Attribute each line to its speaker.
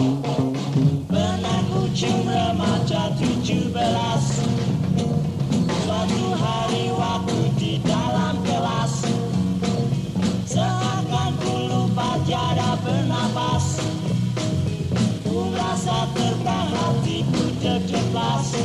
Speaker 1: Benangku remaja tujuh belas. Suatu hari waktu di dalam kelas Seakan ku lupa tiada bernapas. Ku merasa terbang hatiku terjelas.